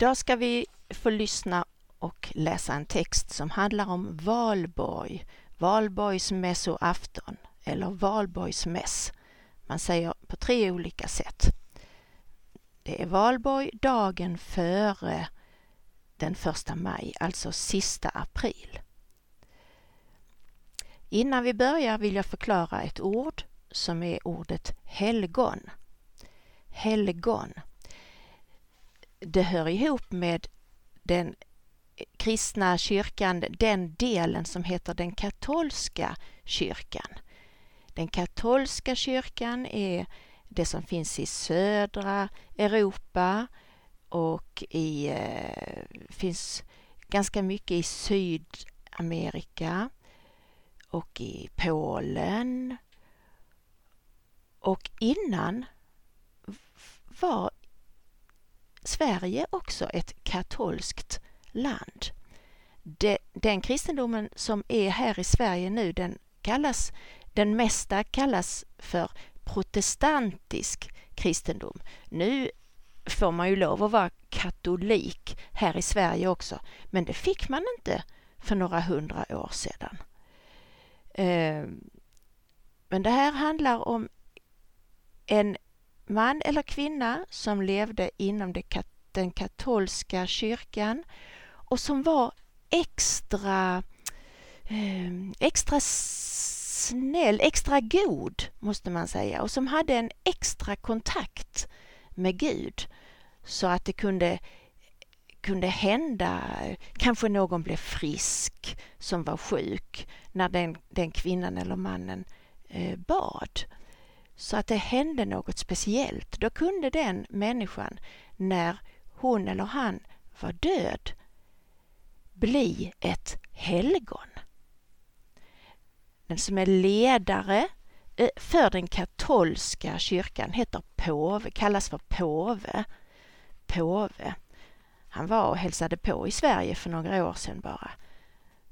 Idag ska vi få lyssna och läsa en text som handlar om valborg, Valborgsmässoafton eller Valborgsmäss. Man säger på tre olika sätt. Det är valborg dagen före den första maj, alltså sista april. Innan vi börjar vill jag förklara ett ord som är ordet helgon. Helgon. Det hör ihop med den kristna kyrkan, den delen som heter den katolska kyrkan. Den katolska kyrkan är det som finns i södra Europa och i, eh, finns ganska mycket i Sydamerika och i Polen. Och innan var Sverige också ett katolskt land. den kristendomen som är här i Sverige nu, den kallas, den mesta kallas för protestantisk kristendom. Nu får man ju lov att vara katolik här i Sverige också, men det fick man inte för några hundra år sedan. Ehm, men det här handlar om en man eller kvinna som levde inom den katolska kyrkan och som var extra, ehm, extra snäll, extra god måste man säga och som hade en extra kontakt med Gud så att det kunde kunde hända, kanske någon blev frisk som var sjuk när den, den kvinnan eller mannen eh, bad. Så att det hände något speciellt. Då kunde den människan, när hon eller han var död, bli ett helgon. Den som är ledare eh, för den katolska kyrkan heter påve, kallas för påve. Påve. Han var och hälsade på i Sverige för några år sedan bara.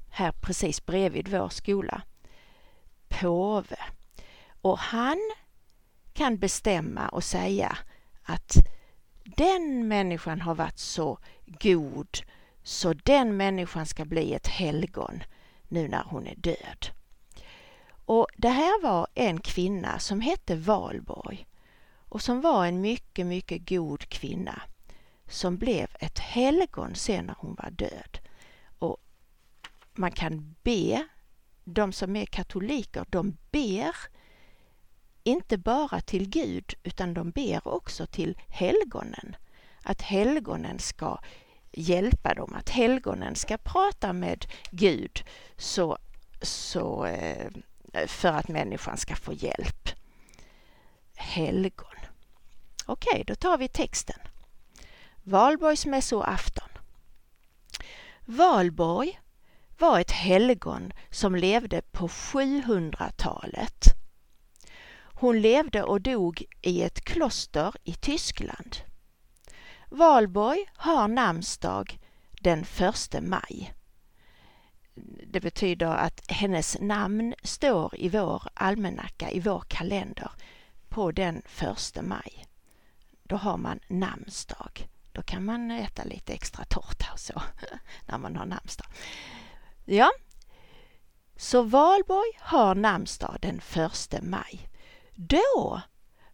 Här precis bredvid vår skola. Påve. Och han kan bestämma och säga att den människan har varit så god så den människan ska bli ett helgon nu när hon är död. Och det här var en kvinna som hette Valborg och som var en mycket, mycket god kvinna som blev ett helgon sen när hon var död. Och man kan be, de som är katoliker, de ber inte bara till Gud utan de ber också till helgonen. Att helgonen ska hjälpa dem, att helgonen ska prata med Gud så, så, eh, för att människan ska få hjälp. Helgon. Okej, då tar vi texten. Valborgsmässoafton. Valborg var ett helgon som levde på 700-talet. Hon levde och dog i ett kloster i Tyskland. Valborg har namnsdag den 1 maj. Det betyder att hennes namn står i vår almanacka, i vår kalender, på den 1 maj. Då har man namnsdag. Då kan man äta lite extra tårta och så när man har namnsdag. Ja, så Valborg har namnsdag den 1 maj. Då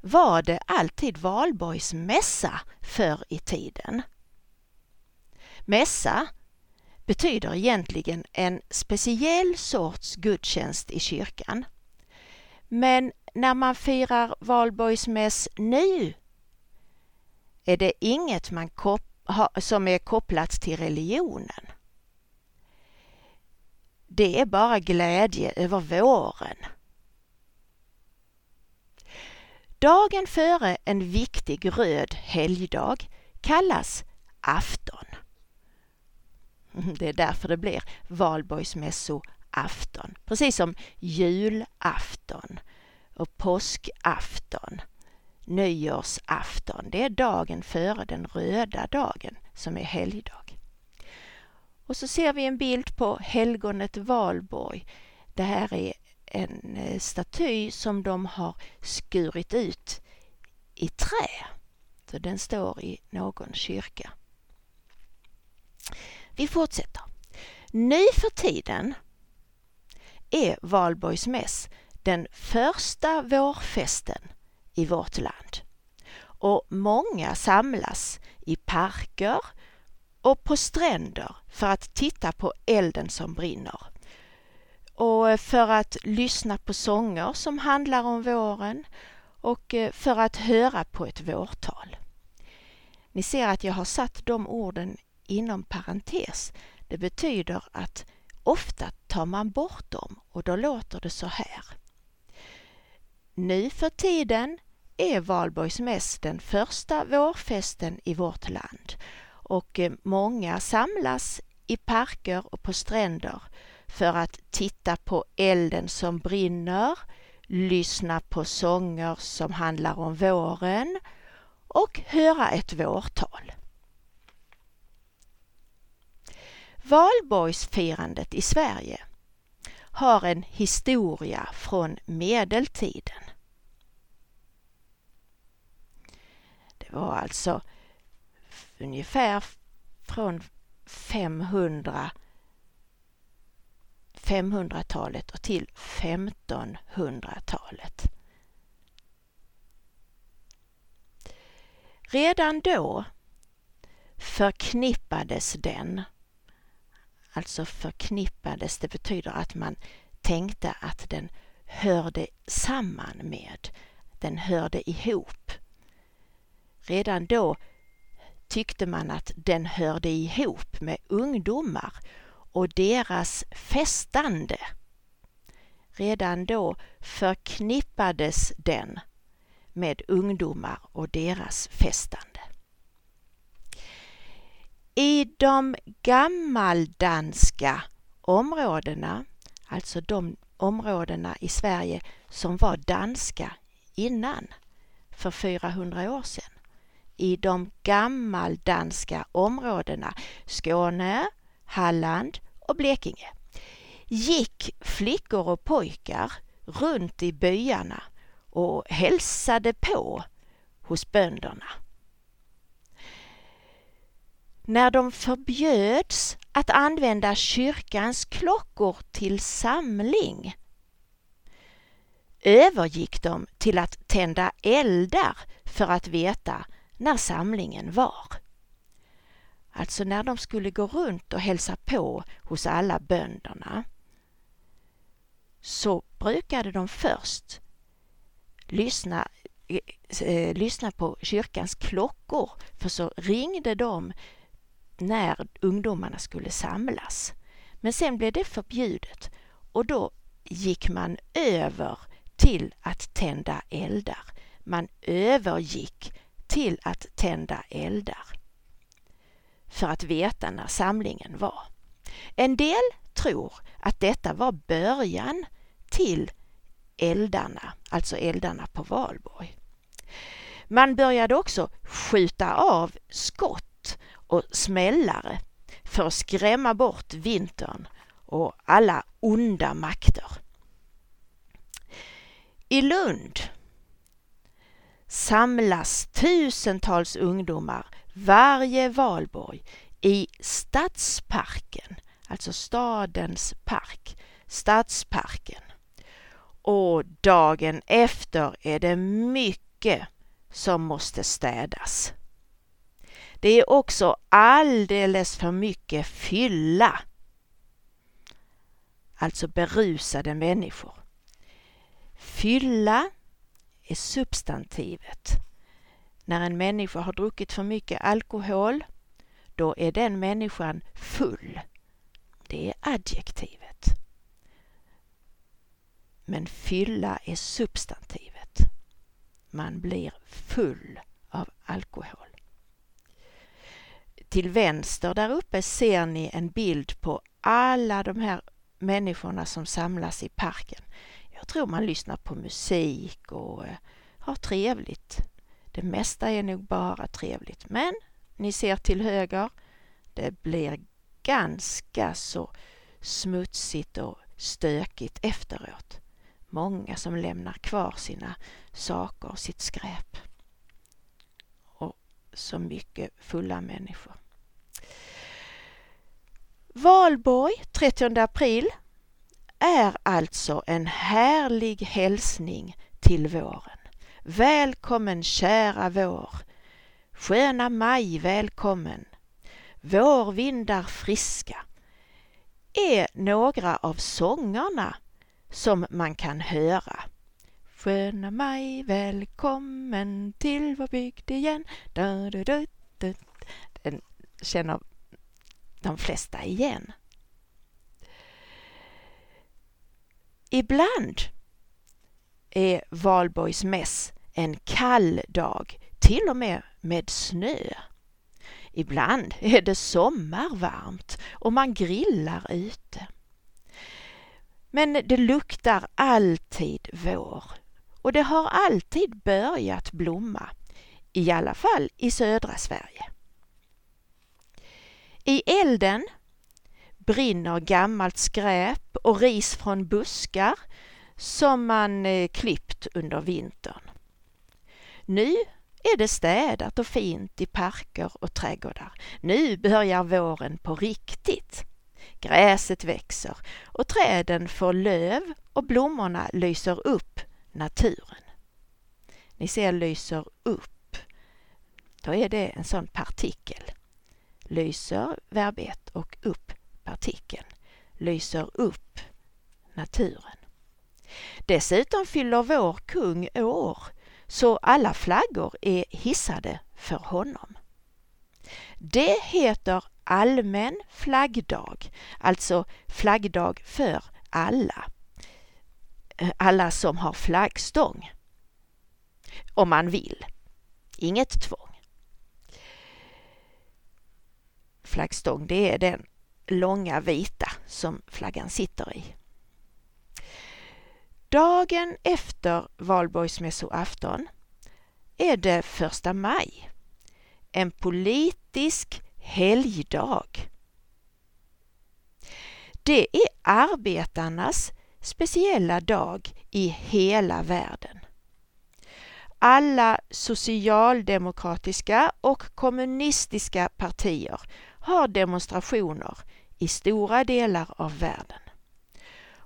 var det alltid valborgsmässa förr i tiden. Mässa betyder egentligen en speciell sorts gudstjänst i kyrkan. Men när man firar valborgsmäss nu är det inget man som är kopplat till religionen. Det är bara glädje över våren. Dagen före en viktig röd helgdag kallas afton. Det är därför det blir valborgsmässoafton, precis som julafton och påskafton nyårsafton. Det är dagen före den röda dagen som är helgdag. Och så ser vi en bild på helgonet Valborg. Det här är en eh, staty som de har skurit ut i trä. Så den står i någon kyrka. Vi fortsätter. Nu för tiden är Valborgs mäss den första vårfesten i vårt land. Och många samlas i parker och på stränder för att titta på elden som brinner. Och eh, för att lyssna på sånger som handlar om våren och eh, för att höra på ett vårtal. Ni ser att jag har satt de orden inom parentes. Det betyder att ofta tar man bort dem och då låter det så här. Nu för tiden är Valborgs mäss den första vårfesten i vårt land och eh, många samlas i parker och på stränder för att titta på elden som brinner, lyssna på sånger som handlar om våren och höra ett vårtal. Valborgsfirandet i Sverige har en historia från medeltiden. Det var alltså ungefär från 500 500-talet och till 1500-talet. Redan då förknippades den, alltså förknippades, det betyder att man tänkte att den hörde samman med, den hörde ihop. Redan då tyckte man att den hörde ihop med ungdomar och deras festande. Redan då förknippades den med ungdomar och deras festande. I de gammaldanska områdena, alltså de områdena i Sverige som var danska innan, för 400 år sedan, i de gammaldanska områdena Skåne, Halland och Blekinge gick flickor och pojkar runt i byarna och hälsade på hos bönderna. När de förbjöds att använda kyrkans klockor till samling övergick de till att tända eldar för att veta när samlingen var. Alltså när de skulle gå runt och hälsa på hos alla bönderna så brukade de först lyssna, eh, lyssna på kyrkans klockor för så ringde de när ungdomarna skulle samlas. Men sen blev det förbjudet och då gick man över till att tända eldar. Man övergick till att tända eldar för att veta när samlingen var. En del tror att detta var början till eldarna, alltså eldarna på valborg. Man började också skjuta av skott och smällare för att skrämma bort vintern och alla onda makter. I Lund samlas tusentals ungdomar varje valborg i Stadsparken, alltså stadens park, Stadsparken. Och dagen efter är det mycket som måste städas. Det är också alldeles för mycket fylla. Alltså berusade människor. Fylla är substantivet. När en människa har druckit för mycket alkohol, då är den människan full. Det är adjektivet. Men fylla är substantivet. Man blir full av alkohol. Till vänster där uppe ser ni en bild på alla de här människorna som samlas i parken. Jag tror man lyssnar på musik och eh, har trevligt. Det mesta är nog bara trevligt, men ni ser till höger, det blir ganska så smutsigt och stökigt efteråt. Många som lämnar kvar sina saker och sitt skräp. Och så mycket fulla människor. Valborg 30 april är alltså en härlig hälsning till våren. Välkommen kära vår! Sköna maj välkommen! Vårvindar friska är några av sångerna som man kan höra. Sköna maj, välkommen till vår bygd igen. Da, da, da, da. Den känner de flesta igen. Ibland är valborgsmäss en kall dag, till och med med snö. Ibland är det sommarvarmt och man grillar ute. Men det luktar alltid vår och det har alltid börjat blomma, i alla fall i södra Sverige. I elden brinner gammalt skräp och ris från buskar som man eh, klippt under vintern. Nu är det städat och fint i parker och trädgårdar. Nu börjar våren på riktigt. Gräset växer och träden får löv och blommorna lyser upp naturen. Ni ser lyser upp. Då är det en sån partikel. Lyser, verb 1 och upp, partikeln. Lyser upp naturen. Dessutom fyller vår kung år så alla flaggor är hissade för honom. Det heter allmän flaggdag, alltså flaggdag för alla. Eh, alla som har flaggstång. Om man vill. Inget tvång. Flaggstång, det är den långa vita som flaggan sitter i. Dagen efter valborgsmässoafton är det första maj. En politisk helgdag. Det är arbetarnas speciella dag i hela världen. Alla socialdemokratiska och kommunistiska partier har demonstrationer i stora delar av världen.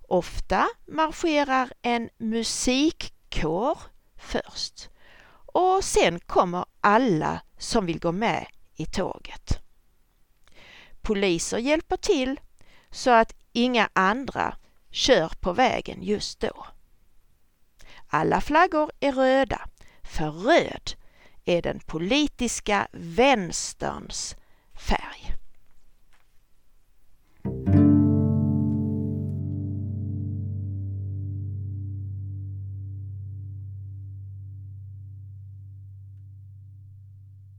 Ofta marscherar en musikkår först och sen kommer alla som vill gå med i tåget. Poliser hjälper till så att inga andra kör på vägen just då. Alla flaggor är röda, för röd är den politiska vänsterns färg.